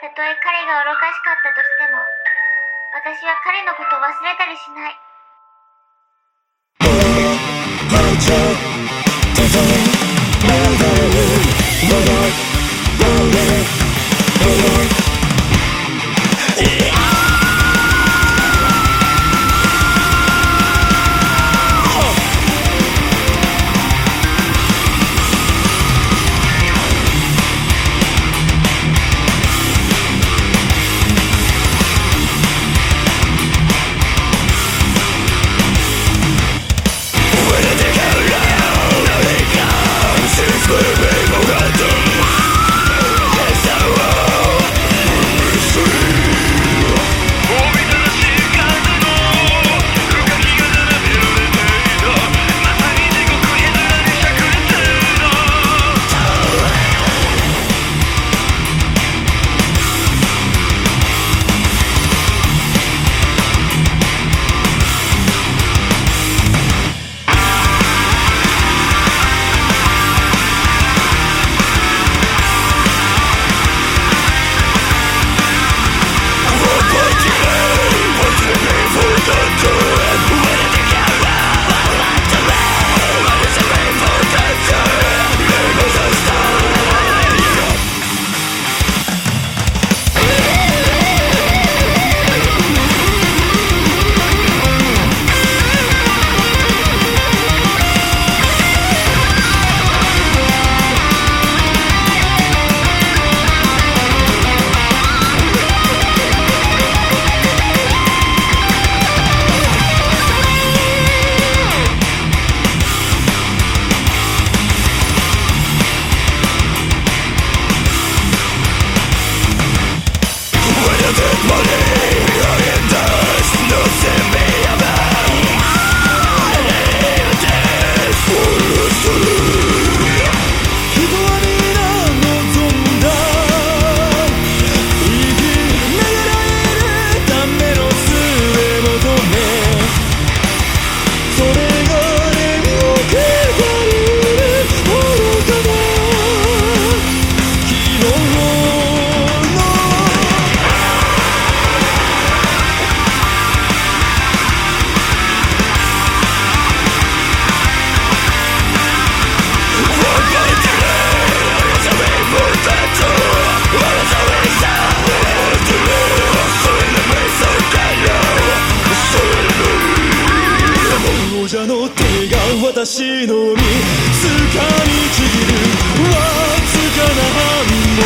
たとえ彼が愚かしかったとしても、私は彼のことを忘れたりしない。手が私の身つかみちぎるわずかな反応